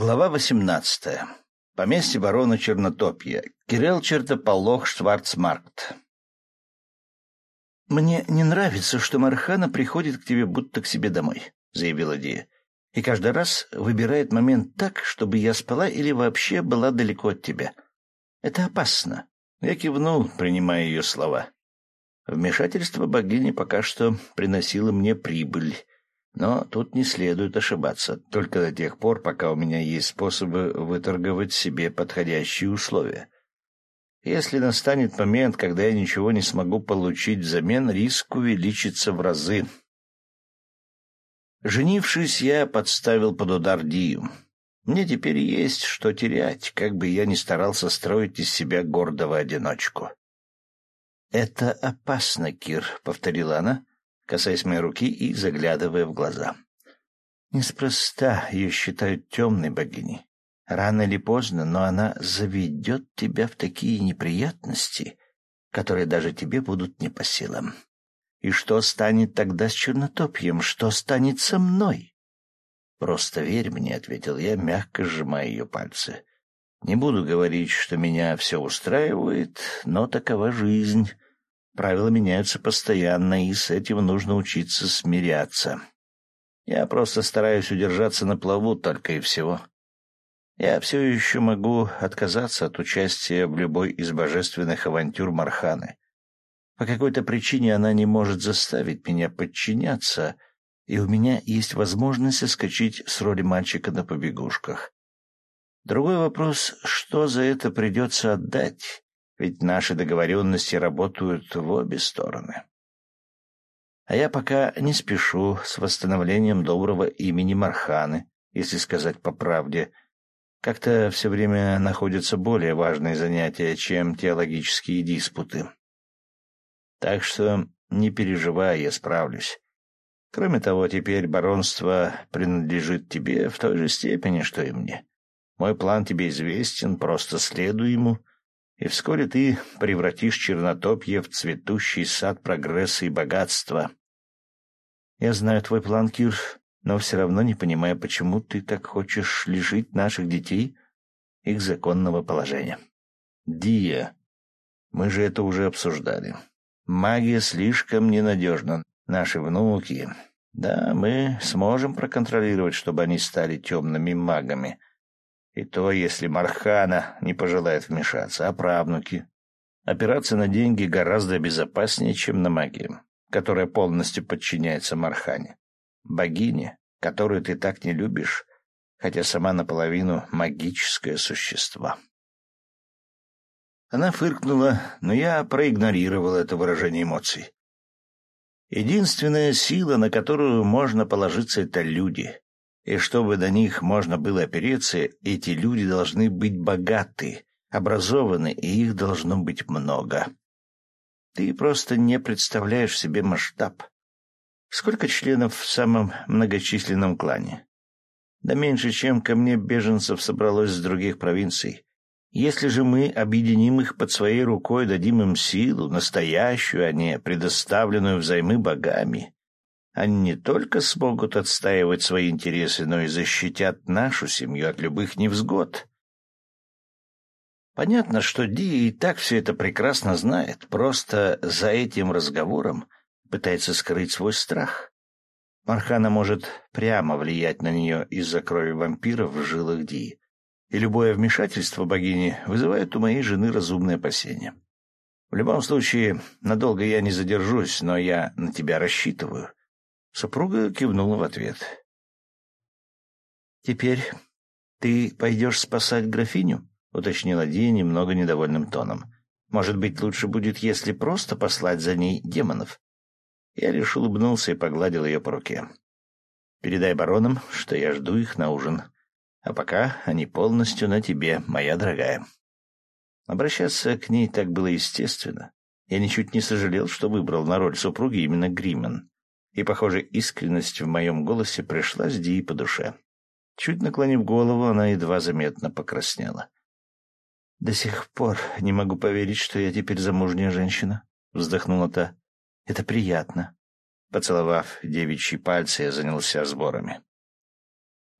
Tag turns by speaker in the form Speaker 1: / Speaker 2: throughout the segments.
Speaker 1: Глава восемнадцатая. Поместье барона Чернотопья. Кирилл Чертополох Шварцмаркт. «Мне не нравится, что Мархана приходит к тебе будто к себе домой», — заявила Дия. «И каждый раз выбирает момент так, чтобы я спала или вообще была далеко от тебя. Это опасно». Я кивнул, принимая ее слова. Вмешательство богини пока что приносило мне прибыль, но тут не следует ошибаться, только до тех пор, пока у меня есть способы выторговать себе подходящие условия. Если настанет момент, когда я ничего не смогу получить взамен, риск увеличится в разы. Женившись, я подставил под удар Дию. Мне теперь есть что терять, как бы я ни старался строить из себя гордого одиночку. — Это опасно, Кир, — повторила она, касаясь моей руки и заглядывая в глаза. Неспроста ее считают темной богиней. Рано или поздно, но она заведет тебя в такие неприятности, которые даже тебе будут не по силам. И что станет тогда с чернотопьем? Что станет со мной? Просто верь мне, — ответил я, мягко сжимая ее пальцы. Не буду говорить, что меня все устраивает, но такова жизнь. Правила меняются постоянно, и с этим нужно учиться смиряться. Я просто стараюсь удержаться на плаву только и всего. Я все еще могу отказаться от участия в любой из божественных авантюр Марханы. По какой-то причине она не может заставить меня подчиняться, и у меня есть возможность соскочить с роли мальчика на побегушках. Другой вопрос, что за это придется отдать, ведь наши договоренности работают в обе стороны. А я пока не спешу с восстановлением доброго имени Марханы, если сказать по правде. Как-то все время находятся более важные занятия, чем теологические диспуты. Так что не переживай, я справлюсь. Кроме того, теперь баронство принадлежит тебе в той же степени, что и мне. Мой план тебе известен, просто следуй ему и вскоре ты превратишь Чернотопье в цветущий сад прогресса и богатства. Я знаю твой план, Кир, но все равно не понимаю, почему ты так хочешь лишить наших детей их законного положения. Дия, мы же это уже обсуждали. Магия слишком ненадежна. Наши внуки... Да, мы сможем проконтролировать, чтобы они стали темными магами, и то, если Мархана не пожелает вмешаться, а правнуки. Опираться на деньги гораздо безопаснее, чем на магию, которая полностью подчиняется Мархане. Богине, которую ты так не любишь, хотя сама наполовину магическое существо. Она фыркнула, но я проигнорировал это выражение эмоций. Единственная сила, на которую можно положиться, — это люди и чтобы до них можно было опереться, эти люди должны быть богаты, образованы, и их должно быть много. Ты просто не представляешь себе масштаб. Сколько членов в самом многочисленном клане? Да меньше, чем ко мне беженцев собралось с других провинций. Если же мы объединим их под своей рукой, дадим им силу, настоящую, а не предоставленную взаймы богами, они не только смогут отстаивать свои интересы, но и защитят нашу семью от любых невзгод. Понятно, что Ди и так все это прекрасно знает, просто за этим разговором пытается скрыть свой страх. Мархана может прямо влиять на нее из-за крови вампиров в жилах Ди, и любое вмешательство богини вызывает у моей жены разумные опасения. В любом случае, надолго я не задержусь, но я на тебя рассчитываю. Супруга кивнула в ответ. «Теперь ты пойдешь спасать графиню?» — уточнила Ди немного недовольным тоном. «Может быть, лучше будет, если просто послать за ней демонов?» Я лишь улыбнулся и погладил ее по руке. «Передай баронам, что я жду их на ужин. А пока они полностью на тебе, моя дорогая». Обращаться к ней так было естественно. Я ничуть не сожалел, что выбрал на роль супруги именно Гримен и, похоже, искренность в моем голосе пришла с Ди по душе. Чуть наклонив голову, она едва заметно покраснела. — До сих пор не могу поверить, что я теперь замужняя женщина, — вздохнула та. — Это приятно. Поцеловав девичьи пальцы, я занялся сборами.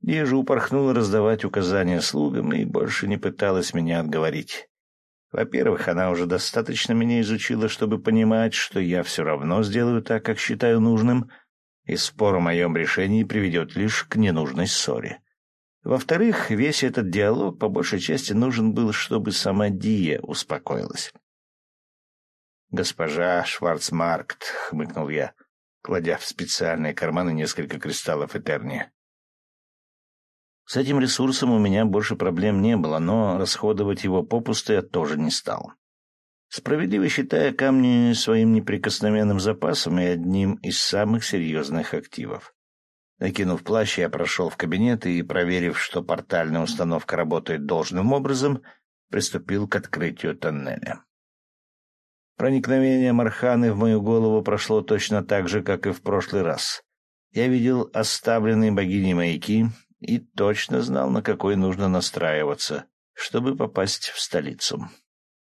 Speaker 1: Дия же упорхнула раздавать указания слугам и больше не пыталась меня отговорить. Во-первых, она уже достаточно меня изучила, чтобы понимать, что я все равно сделаю так, как считаю нужным, и спор о моем решении приведет лишь к ненужной ссоре. Во-вторых, весь этот диалог по большей части нужен был, чтобы сама Дия успокоилась. «Госпожа Шварцмаркт», — хмыкнул я, кладя в специальные карманы несколько кристаллов Этерния. С этим ресурсом у меня больше проблем не было, но расходовать его попусту я тоже не стал. Справедливо считая камни своим неприкосновенным запасом и одним из самых серьезных активов. Накинув плащ, я прошел в кабинет и, проверив, что портальная установка работает должным образом, приступил к открытию тоннеля. Проникновение Марханы в мою голову прошло точно так же, как и в прошлый раз. Я видел оставленные богиней маяки и точно знал, на какой нужно настраиваться, чтобы попасть в столицу.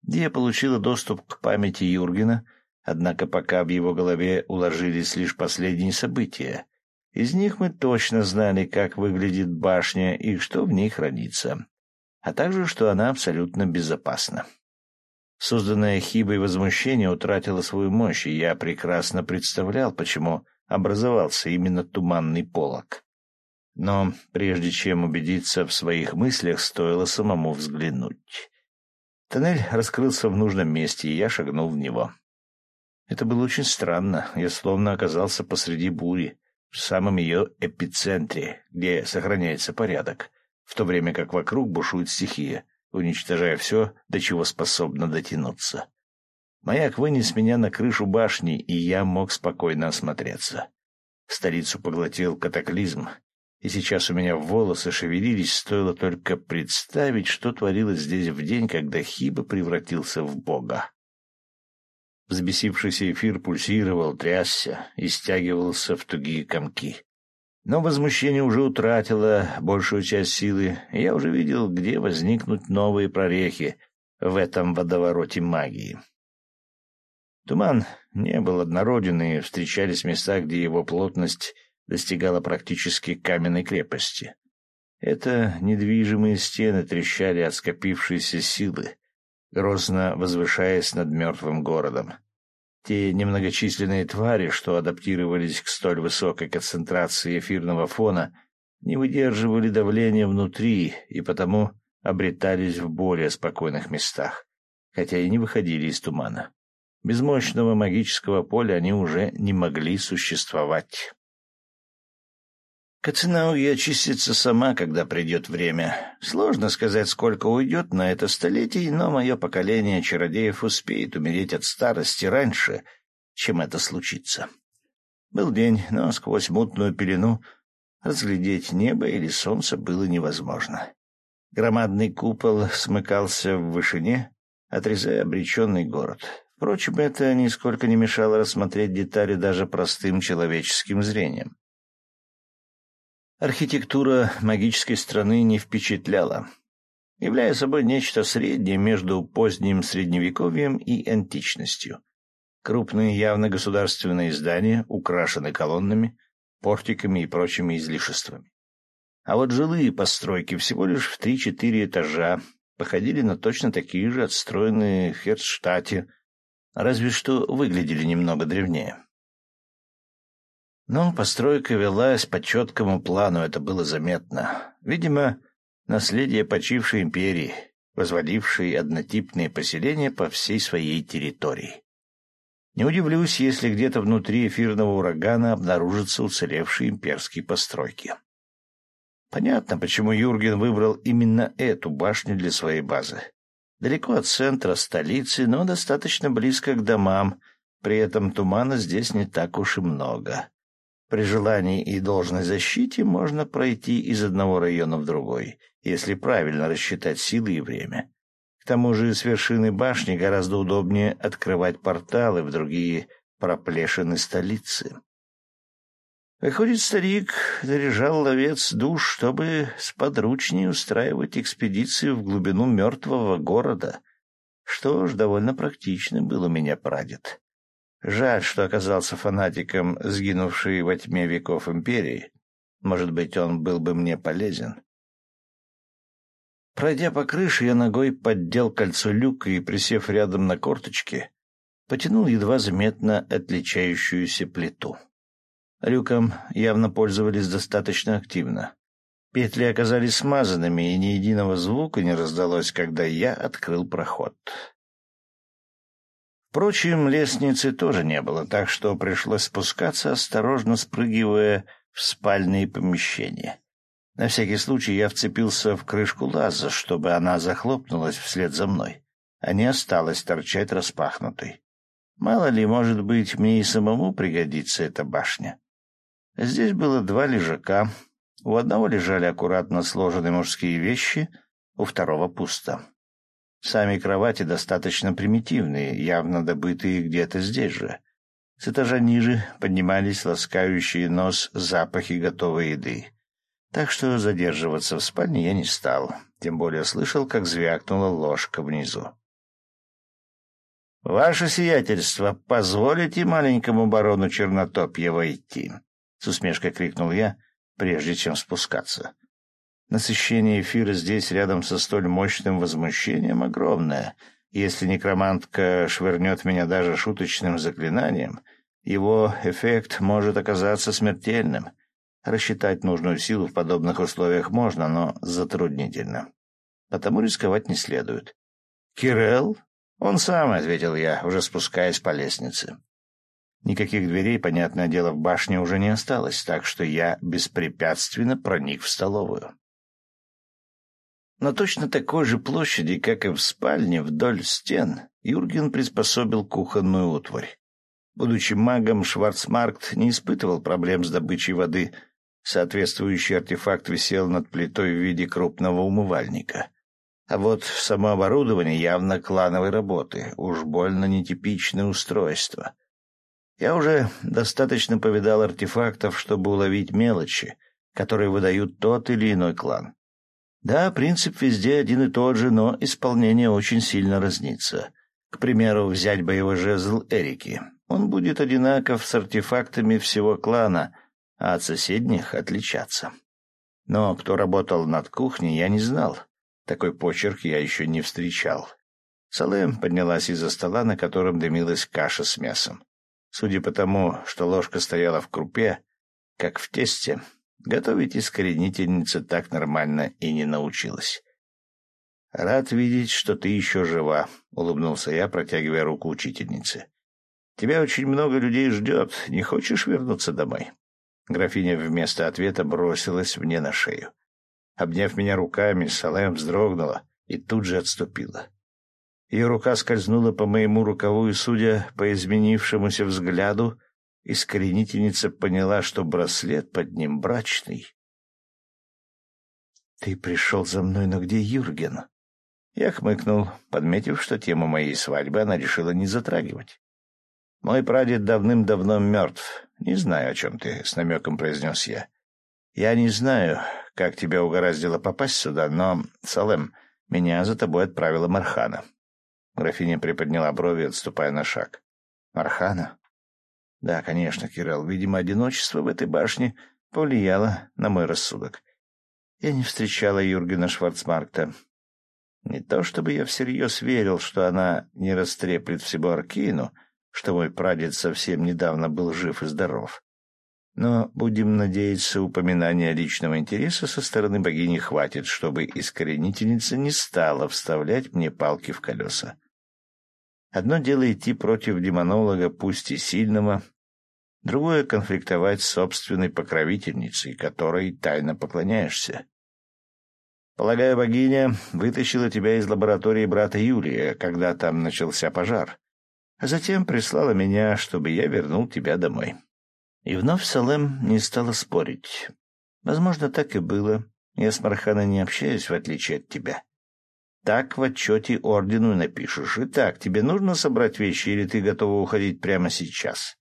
Speaker 1: Дия получила доступ к памяти Юргена, однако пока в его голове уложились лишь последние события — из них мы точно знали, как выглядит башня и что в ней хранится, а также, что она абсолютно безопасна. Созданное хибой возмущение утратило свою мощь, и я прекрасно представлял, почему образовался именно туманный полог. Но прежде чем убедиться в своих мыслях, стоило самому взглянуть. Тоннель раскрылся в нужном месте, и я шагнул в него. Это было очень странно, я словно оказался посреди бури в самом ее эпицентре, где сохраняется порядок, в то время как вокруг бушует стихия, уничтожая все, до чего способна дотянуться. Маяк вынес меня на крышу башни, и я мог спокойно осмотреться. Столицу поглотил катаклизм, и сейчас у меня волосы шевелились, стоило только представить, что творилось здесь в день, когда Хиба превратился в бога. Взбесившийся эфир пульсировал, трясся и стягивался в тугие комки. Но возмущение уже утратило большую часть силы, и я уже видел, где возникнут новые прорехи в этом водовороте магии. Туман не был однороден, и встречались места, где его плотность достигала практически каменной крепости. Это недвижимые стены трещали от скопившейся силы, грозно возвышаясь над мертвым городом. Те немногочисленные твари, что адаптировались к столь высокой концентрации эфирного фона, не выдерживали давления внутри и потому обретались в более спокойных местах, хотя и не выходили из тумана. Без мощного магического поля они уже не могли существовать. Кацинауги очистится сама, когда придет время. Сложно сказать, сколько уйдет на это столетие, но мое поколение чародеев успеет умереть от старости раньше, чем это случится. Был день, но сквозь мутную пелену разглядеть небо или солнце было невозможно. Громадный купол смыкался в вышине, отрезая обреченный город. Впрочем, это нисколько не мешало рассмотреть детали даже простым человеческим зрением. Архитектура магической страны не впечатляла, являя собой нечто среднее между поздним средневековьем и античностью. Крупные явно государственные здания украшены колоннами, портиками и прочими излишествами. А вот жилые постройки всего лишь в три-четыре этажа походили на точно такие же отстроенные в Херцштате, разве что выглядели немного древнее. Но постройка велась по четкому плану, это было заметно. Видимо, наследие почившей империи, возводившей однотипные поселения по всей своей территории. Не удивлюсь, если где-то внутри эфирного урагана обнаружатся уцелевшие имперские постройки. Понятно, почему Юрген выбрал именно эту башню для своей базы. Далеко от центра столицы, но достаточно близко к домам, при этом тумана здесь не так уж и много. При желании и должной защите можно пройти из одного района в другой, если правильно рассчитать силы и время. К тому же с вершины башни гораздо удобнее открывать порталы в другие проплешины столицы. Выходит, старик заряжал ловец душ, чтобы сподручнее устраивать экспедиции в глубину мертвого города. Что ж, довольно практично был у меня прадед. Жаль, что оказался фанатиком, сгинувшей во тьме веков империи. Может быть, он был бы мне полезен. Пройдя по крыше, я ногой поддел кольцо люка и, присев рядом на корточке, потянул едва заметно отличающуюся плиту. Люком явно пользовались достаточно активно. Петли оказались смазанными, и ни единого звука не раздалось, когда я открыл проход. Впрочем, лестницы тоже не было, так что пришлось спускаться, осторожно спрыгивая в спальные помещения. На всякий случай я вцепился в крышку лаза, чтобы она захлопнулась вслед за мной, а не осталась торчать распахнутой. Мало ли, может быть, мне и самому пригодится эта башня. Здесь было два лежака. У одного лежали аккуратно сложенные мужские вещи, у второго пусто. Сами кровати достаточно примитивные, явно добытые где-то здесь же. С этажа ниже поднимались ласкающие нос запахи готовой еды. Так что задерживаться в спальне я не стал, тем более слышал, как звякнула ложка внизу. «Ваше сиятельство, позволите маленькому барону Чернотопье войти?» — с усмешкой крикнул я, прежде чем спускаться. Насыщение эфира здесь, рядом со столь мощным возмущением, огромное. Если некромантка швырнет меня даже шуточным заклинанием, его эффект может оказаться смертельным. Рассчитать нужную силу в подобных условиях можно, но затруднительно. Потому рисковать не следует. «Кирелл?» «Он сам», — ответил я, уже спускаясь по лестнице. Никаких дверей, понятное дело, в башне уже не осталось, так что я беспрепятственно проник в столовую. На точно такой же площади, как и в спальне, вдоль стен, Юрген приспособил кухонную утварь. Будучи магом, Шварцмаркт не испытывал проблем с добычей воды — Соответствующий артефакт висел над плитой в виде крупного умывальника. А вот само оборудование явно клановой работы, уж больно нетипичное устройство. Я уже достаточно повидал артефактов, чтобы уловить мелочи, которые выдают тот или иной клан. Да, принцип везде один и тот же, но исполнение очень сильно разнится. К примеру, взять боевой жезл Эрики. Он будет одинаков с артефактами всего клана — а от соседних отличаться. Но кто работал над кухней, я не знал. Такой почерк я еще не встречал. Салем поднялась из-за стола, на котором дымилась каша с мясом. Судя по тому, что ложка стояла в крупе, как в тесте, готовить искоренительница так нормально и не научилась. «Рад видеть, что ты еще жива», — улыбнулся я, протягивая руку учительнице. «Тебя очень много людей ждет. Не хочешь вернуться домой?» Графиня вместо ответа бросилась мне на шею. Обняв меня руками, Салем вздрогнула и тут же отступила. Ее рука скользнула по моему рукаву, и, судя по изменившемуся взгляду, искоренительница поняла, что браслет под ним брачный. — Ты пришел за мной, но где Юрген? Я хмыкнул, подметив, что тему моей свадьбы она решила не затрагивать. Мой прадед давным-давно мертв. Не знаю, о чем ты, — с намеком произнес я. Я не знаю, как тебя угораздило попасть сюда, но, Салем, меня за тобой отправила Мархана. Графиня приподняла брови, отступая на шаг. Мархана? Да, конечно, Кирилл. Видимо, одиночество в этой башне повлияло на мой рассудок. Я не встречала Юргена Шварцмаркта. Не то чтобы я всерьез верил, что она не растреплет всего Аркину, — что мой прадед совсем недавно был жив и здоров. Но, будем надеяться, упоминания личного интереса со стороны богини хватит, чтобы искоренительница не стала вставлять мне палки в колеса. Одно дело идти против демонолога, пусть и сильного, другое — конфликтовать с собственной покровительницей, которой тайно поклоняешься. Полагаю, богиня вытащила тебя из лаборатории брата Юлия, когда там начался пожар а затем прислала меня, чтобы я вернул тебя домой. И вновь Салем не стала спорить. Возможно, так и было. Я с Марханой не общаюсь, в отличие от тебя. Так в отчете ордену напишешь. Итак, тебе нужно собрать вещи, или ты готова уходить прямо сейчас?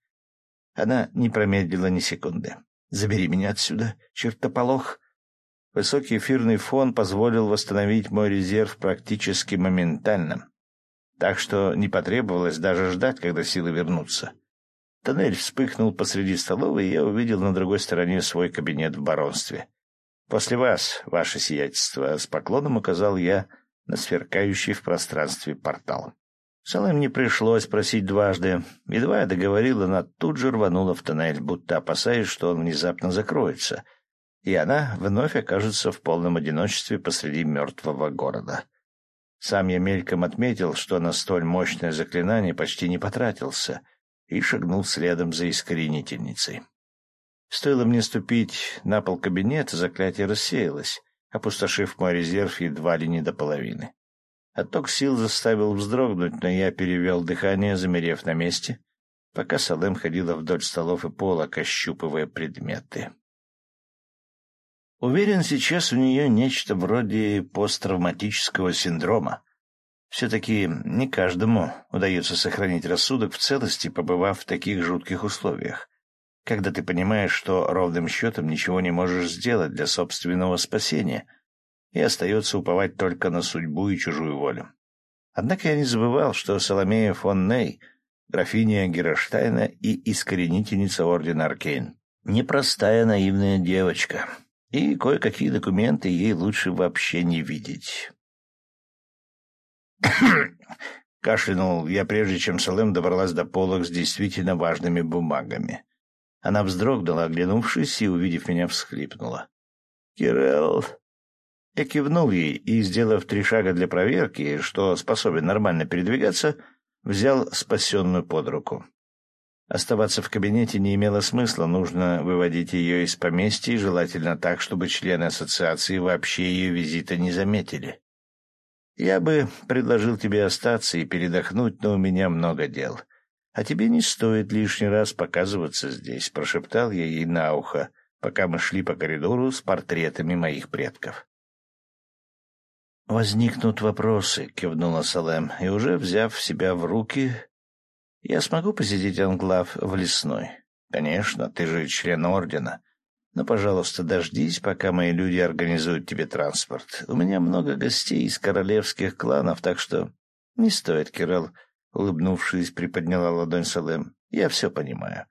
Speaker 1: Она не промедлила ни секунды. «Забери меня отсюда, чертополох!» Высокий эфирный фон позволил восстановить мой резерв практически моментально так что не потребовалось даже ждать, когда силы вернутся. Тоннель вспыхнул посреди столовой, и я увидел на другой стороне свой кабинет в баронстве. «После вас, ваше сиятельство», — с поклоном указал я на сверкающий в пространстве портал. Салым не пришлось просить дважды. Едва я договорил, она тут же рванула в тоннель, будто опасаясь, что он внезапно закроется, и она вновь окажется в полном одиночестве посреди мертвого города. Сам я мельком отметил, что на столь мощное заклинание почти не потратился, и шагнул следом за искоренительницей. Стоило мне ступить на пол кабинета, заклятие рассеялось, опустошив мой резерв едва ли не до половины. Отток сил заставил вздрогнуть, но я перевел дыхание, замерев на месте, пока Салем ходила вдоль столов и полок, ощупывая предметы. Уверен, сейчас у нее нечто вроде посттравматического синдрома. Все-таки не каждому удается сохранить рассудок в целости, побывав в таких жутких условиях, когда ты понимаешь, что ровным счетом ничего не можешь сделать для собственного спасения, и остается уповать только на судьбу и чужую волю. Однако я не забывал, что Соломея фон Ней — графиня Гераштайна и искоренительница ордена Аркейн. Непростая наивная девочка, и кое-какие документы ей лучше вообще не видеть. Кашлянул я, прежде чем Салем добралась до полок с действительно важными бумагами. Она вздрогнула, оглянувшись, и, увидев меня, всхлипнула. «Кирелл!» Я кивнул ей и, сделав три шага для проверки, что способен нормально передвигаться, взял спасенную под руку. Оставаться в кабинете не имело смысла, нужно выводить ее из поместья, желательно так, чтобы члены ассоциации вообще ее визита не заметили. Я бы предложил тебе остаться и передохнуть, но у меня много дел. А тебе не стоит лишний раз показываться здесь, — прошептал я ей на ухо, пока мы шли по коридору с портретами моих предков. «Возникнут вопросы», — кивнула Салем, и уже, взяв себя в руки, «я смогу посетить анклав в лесной?» «Конечно, ты же член ордена. Но, пожалуйста, дождись, пока мои люди организуют тебе транспорт. У меня много гостей из королевских кланов, так что не стоит, Кирилл, улыбнувшись, приподняла ладонь Салем. Я все понимаю.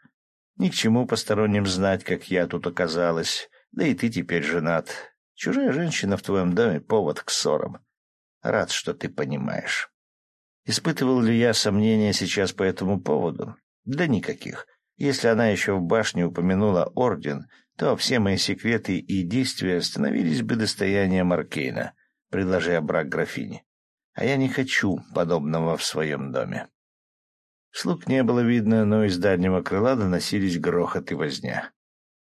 Speaker 1: Ни к чему посторонним знать, как я тут оказалась. Да и ты теперь женат. Чужая женщина в твоем доме — повод к ссорам. Рад, что ты понимаешь. Испытывал ли я сомнения сейчас по этому поводу? Да никаких. Если она еще в башне упомянула орден — то все мои секреты и действия становились бы достоянием Аркейна, предложив брак графини. А я не хочу подобного в своем доме. Слуг не было видно, но из дальнего крыла доносились грохот и возня.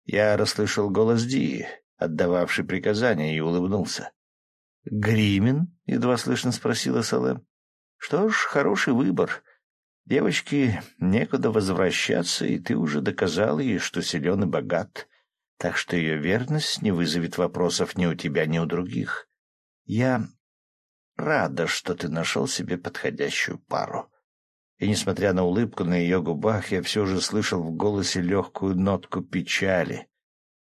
Speaker 1: Я расслышал голос Дии, отдававший приказания, и улыбнулся. — Гримен? — едва слышно спросила Салем. — Что ж, хороший выбор. Девочке некуда возвращаться, и ты уже доказал ей, что силен и богат так что ее верность не вызовет вопросов ни у тебя, ни у других. Я рада, что ты нашел себе подходящую пару. И, несмотря на улыбку на ее губах, я все же слышал в голосе легкую нотку печали.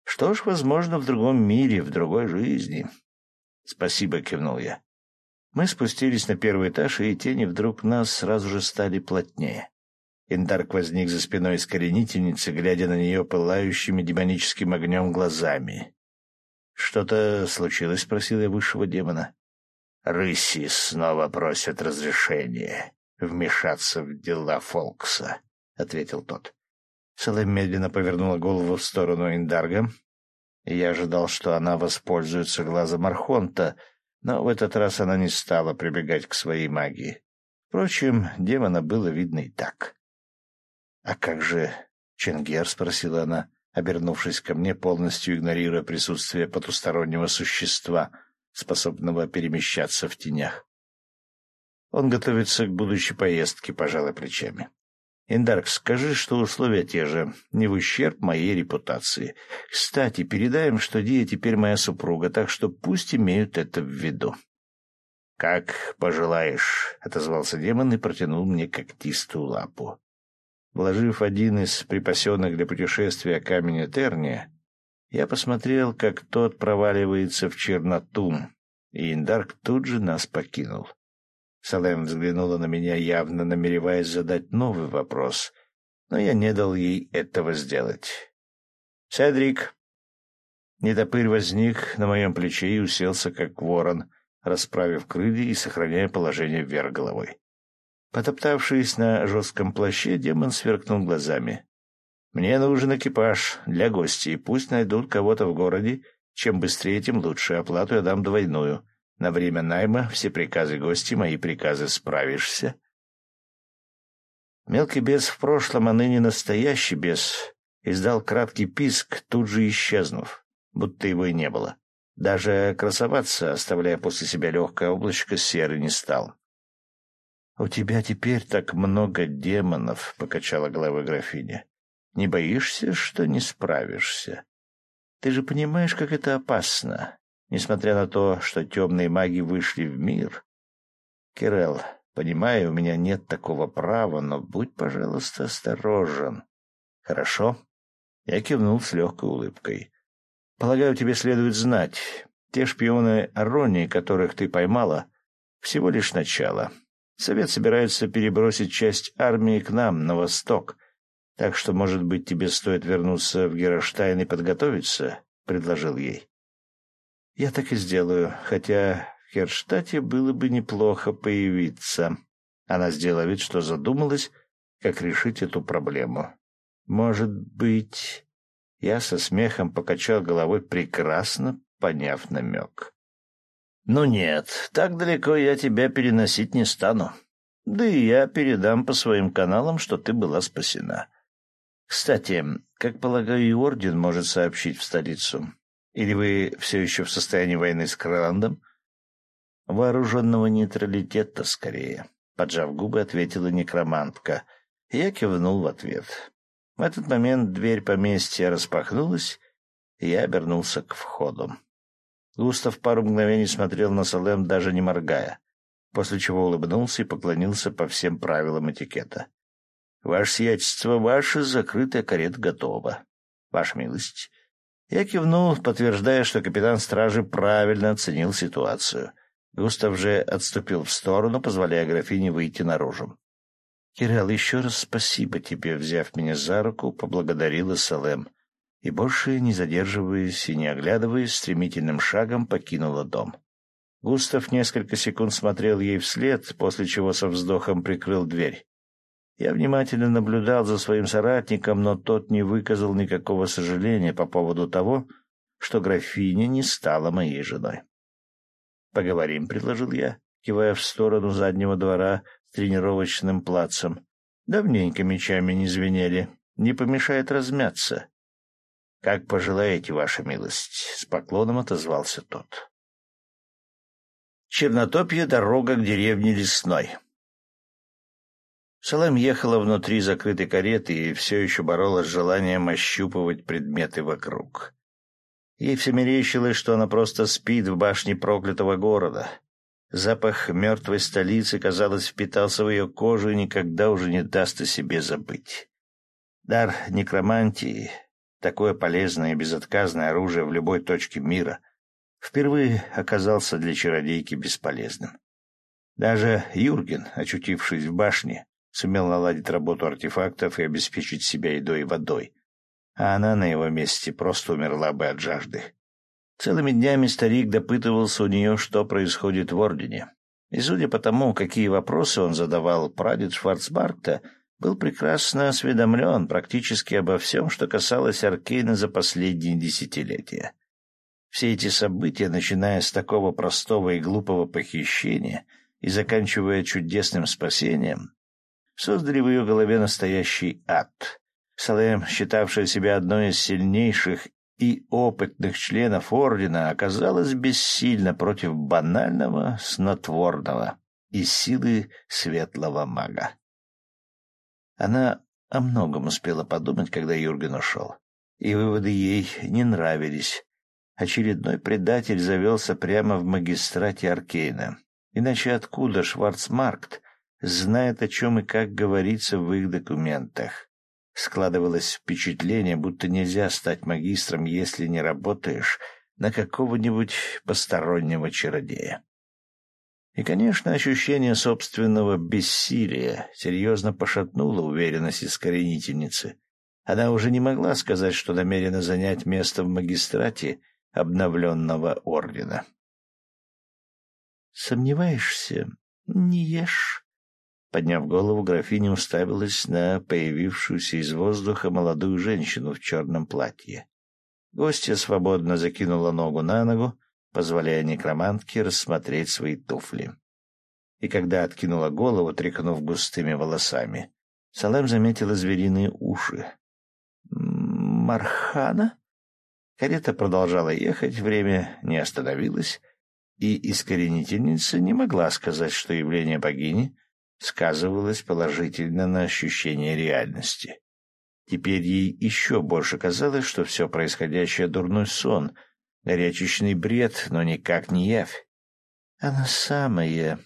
Speaker 1: Что ж, возможно, в другом мире, в другой жизни. — Спасибо, — кивнул я. Мы спустились на первый этаж, и тени вдруг нас сразу же стали плотнее. Индарк возник за спиной искоренительницы, глядя на нее пылающими демоническим огнем глазами. — Что-то случилось? — спросил я высшего демона. — Рыси снова просят разрешения вмешаться в дела Фолкса, — ответил тот. Салем медленно повернула голову в сторону Индарга. Я ожидал, что она воспользуется глазом Архонта, но в этот раз она не стала прибегать к своей магии. Впрочем, демона было видно и так. — А как же Ченгер? — спросила она, обернувшись ко мне, полностью игнорируя присутствие потустороннего существа, способного перемещаться в тенях. Он готовится к будущей поездке, пожалуй, плечами. Индарк, скажи, что условия те же, не в ущерб моей репутации. Кстати, передаем, что Дия теперь моя супруга, так что пусть имеют это в виду. — Как пожелаешь, — отозвался демон и протянул мне когтистую лапу. Вложив один из припасенных для путешествия камень Этерния, я посмотрел, как тот проваливается в черноту, и Индарк тут же нас покинул. Салем взглянула на меня, явно намереваясь задать новый вопрос, но я не дал ей этого сделать. «Седрик!» Нетопырь возник на моем плече и уселся, как ворон, расправив крылья и сохраняя положение вверх головой. Потоптавшись на жестком плаще, демон сверкнул глазами. «Мне нужен экипаж для гостей. Пусть найдут кого-то в городе. Чем быстрее, тем лучше. Оплату я дам двойную. На время найма все приказы гости, мои приказы справишься?» Мелкий бес в прошлом, а ныне настоящий бес, издал краткий писк, тут же исчезнув, будто его и не было. Даже красоваться, оставляя после себя легкое облачко, серый не стал. «У тебя теперь так много демонов», — покачала головой графиня. «Не боишься, что не справишься? Ты же понимаешь, как это опасно, несмотря на то, что темные маги вышли в мир. Кирелл, понимаю, у меня нет такого права, но будь, пожалуйста, осторожен. Хорошо?» Я кивнул с легкой улыбкой. «Полагаю, тебе следует знать, те шпионы Аронии, которых ты поймала, всего лишь начало. Совет собирается перебросить часть армии к нам, на восток. Так что, может быть, тебе стоит вернуться в Героштайн и подготовиться?» — предложил ей. «Я так и сделаю, хотя в Херштате было бы неплохо появиться». Она сделала вид, что задумалась, как решить эту проблему. «Может быть...» Я со смехом покачал головой, прекрасно поняв намек. «Ну нет, так далеко я тебя переносить не стану. Да и я передам по своим каналам, что ты была спасена. Кстати, как полагаю, и Орден может сообщить в столицу. Или вы все еще в состоянии войны с Крыландом?» «Вооруженного нейтралитета, скорее», — поджав губы, ответила некромантка. Я кивнул в ответ. В этот момент дверь поместья распахнулась, и я обернулся к входу. Густав пару мгновений смотрел на Салем, даже не моргая, после чего улыбнулся и поклонился по всем правилам этикета. — Ваше сиятельство, ваша закрытая карета готова. Ваша милость. Я кивнул, подтверждая, что капитан стражи правильно оценил ситуацию. Густав же отступил в сторону, позволяя графине выйти наружу. — Кирилл, еще раз спасибо тебе, взяв меня за руку, поблагодарила Салем и, больше не задерживаясь и не оглядываясь, стремительным шагом покинула дом. Густав несколько секунд смотрел ей вслед, после чего со вздохом прикрыл дверь. Я внимательно наблюдал за своим соратником, но тот не выказал никакого сожаления по поводу того, что графиня не стала моей женой. «Поговорим», — предложил я, кивая в сторону заднего двора с тренировочным плацем. «Давненько мечами не звенели. Не помешает размяться. «Как пожелаете, ваша милость», — с поклоном отозвался тот. Чернотопье — дорога к деревне Лесной. Салам ехала внутри закрытой кареты и все еще боролась с желанием ощупывать предметы вокруг. Ей все мерещилось, что она просто спит в башне проклятого города. Запах мертвой столицы, казалось, впитался в ее кожу и никогда уже не даст о себе забыть. Дар некромантии такое полезное и безотказное оружие в любой точке мира, впервые оказался для чародейки бесполезным. Даже Юрген, очутившись в башне, сумел наладить работу артефактов и обеспечить себя едой и водой, а она на его месте просто умерла бы от жажды. Целыми днями старик допытывался у нее, что происходит в Ордене. И судя по тому, какие вопросы он задавал прадед Шварцбарта, был прекрасно осведомлен практически обо всем, что касалось Аркейна за последние десятилетия. Все эти события, начиная с такого простого и глупого похищения и заканчивая чудесным спасением, создали в ее голове настоящий ад. Салем, считавшая себя одной из сильнейших и опытных членов Ордена, оказалась бессильна против банального снотворного и силы светлого мага. Она о многом успела подумать, когда Юрген ушел. И выводы ей не нравились. Очередной предатель завелся прямо в магистрате Аркейна. Иначе откуда Шварцмаркт знает, о чем и как говорится в их документах? Складывалось впечатление, будто нельзя стать магистром, если не работаешь на какого-нибудь постороннего чародея. И, конечно, ощущение собственного бессилия серьезно пошатнуло уверенность искоренительницы. Она уже не могла сказать, что намерена занять место в магистрате обновленного ордена. «Сомневаешься? Не ешь». Подняв голову, графиня уставилась на появившуюся из воздуха молодую женщину в черном платье. Гостья свободно закинула ногу на ногу, позволяя некромантке рассмотреть свои туфли. И когда откинула голову, тряхнув густыми волосами, Салем заметила звериные уши. «Мархана?» Карета продолжала ехать, время не остановилось, и искоренительница не могла сказать, что явление богини сказывалось положительно на ощущение реальности. Теперь ей еще больше казалось, что все происходящее — дурной сон — горячечный бред, но никак не явь. — Она самая,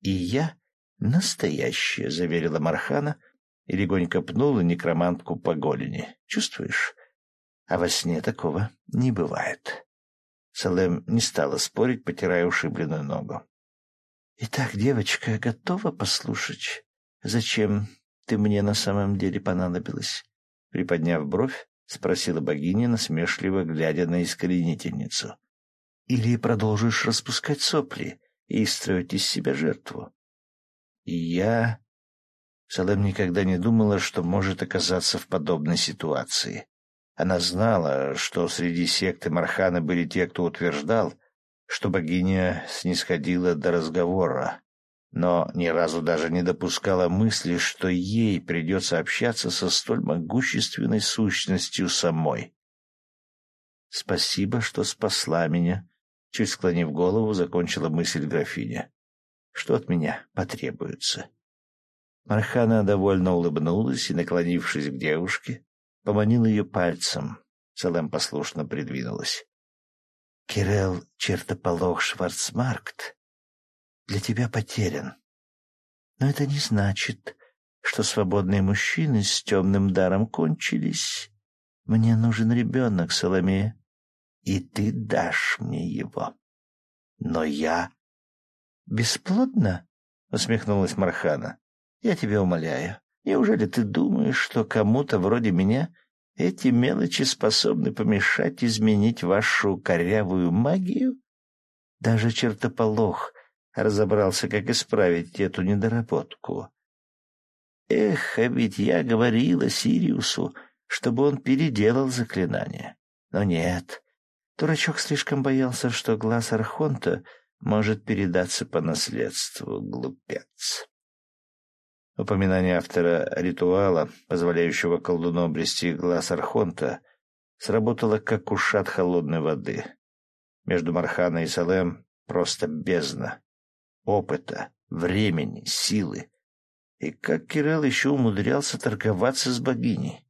Speaker 1: и я настоящая, — заверила Мархана и легонько пнула некромантку по голени. — Чувствуешь? А во сне такого не бывает. Салем не стала спорить, потирая ушибленную ногу. — Итак, девочка, готова послушать, зачем ты мне на самом деле понадобилась? Приподняв бровь, — спросила богиня, насмешливо глядя на искоренительницу. — Или продолжишь распускать сопли и строить из себя жертву? И я... Салем никогда не думала, что может оказаться в подобной ситуации. Она знала, что среди секты Мархана были те, кто утверждал, что богиня снисходила до разговора, но ни разу даже не допускала мысли, что ей придется общаться со столь могущественной сущностью самой. «Спасибо, что спасла меня», — чуть склонив голову, закончила мысль графиня. «Что от меня потребуется?» Мархана довольно улыбнулась и, наклонившись к девушке, поманила ее пальцем. Салем послушно придвинулась. «Кирелл Чертополох Шварцмаркт для тебя потерян. Но это не значит, что свободные мужчины с темным даром кончились. Мне нужен ребенок, Соломея, и ты дашь мне его. Но я... Бесплодно? — усмехнулась Мархана. — Я тебя умоляю. Неужели ты думаешь, что кому-то вроде меня эти мелочи способны помешать изменить вашу корявую магию? Даже чертополох разобрался, как исправить эту недоработку. Эх, а ведь я говорила Сириусу, чтобы он переделал заклинание. Но нет, дурачок слишком боялся, что глаз Архонта может передаться по наследству, глупец. Упоминание автора ритуала, позволяющего колдуну обрести глаз Архонта, сработало как ушат холодной воды. Между Марханой и Салем просто бездна опыта, времени, силы. И как Кирилл еще умудрялся торговаться с богиней?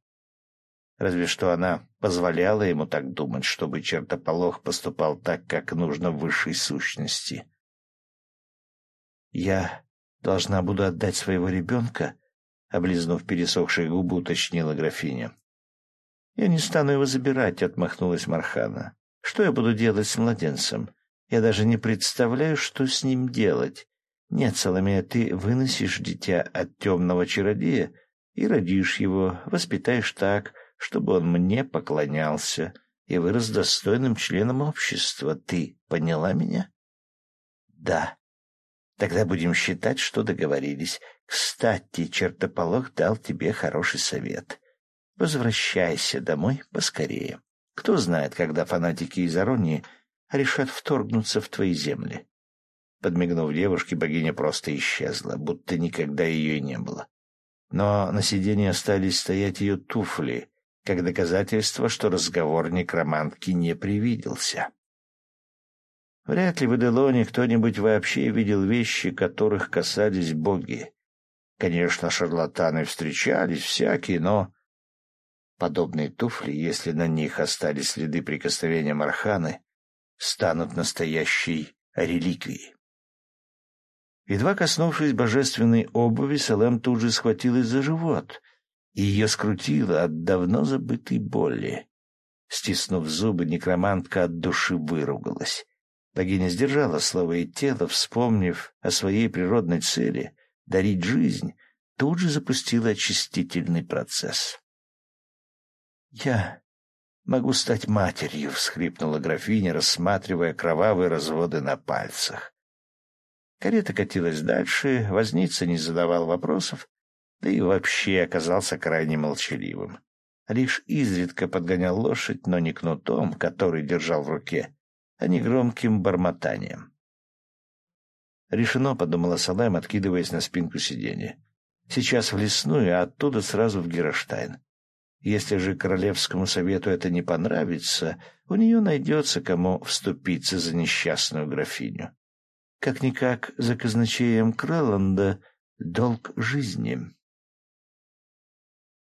Speaker 1: Разве что она позволяла ему так думать, чтобы чертополох поступал так, как нужно высшей сущности. «Я должна буду отдать своего ребенка?» — облизнув пересохшие губы, уточнила графиня. «Я не стану его забирать», — отмахнулась Мархана. «Что я буду делать с младенцем? Я даже не представляю, что с ним делать. Нет, Соломея, ты выносишь дитя от темного чародея и родишь его, воспитаешь так, чтобы он мне поклонялся и вырос достойным членом общества. Ты поняла меня? Да. Тогда будем считать, что договорились. Кстати, чертополох дал тебе хороший совет. Возвращайся домой поскорее. Кто знает, когда фанатики из Аронии решат вторгнуться в твои земли. Подмигнув девушке, богиня просто исчезла, будто никогда ее и не было. Но на сиденье остались стоять ее туфли, как доказательство, что разговор некромантки не привиделся. Вряд ли в Эделоне кто-нибудь вообще видел вещи, которых касались боги. Конечно, шарлатаны встречались всякие, но... Подобные туфли, если на них остались следы прикосновения Марханы, станут настоящей реликвией. Едва коснувшись божественной обуви, Салем тут же схватилась за живот, и ее скрутило от давно забытой боли. Стиснув зубы, некромантка от души выругалась. Богиня сдержала слово и тело, вспомнив о своей природной цели — дарить жизнь, тут же запустила очистительный процесс. «Я могу стать матерью», — всхлипнула графиня, рассматривая кровавые разводы на пальцах. Карета катилась дальше, возница не задавал вопросов, да и вообще оказался крайне молчаливым. Лишь изредка подгонял лошадь, но не кнутом, который держал в руке, а не громким бормотанием. Решено, — подумала Салайм, откидываясь на спинку сиденья. Сейчас в лесную, а оттуда сразу в Героштайн. Если же Королевскому совету это не понравится, у нее найдется кому вступиться за несчастную графиню. Как-никак за казначеем Крэлланда долг жизни.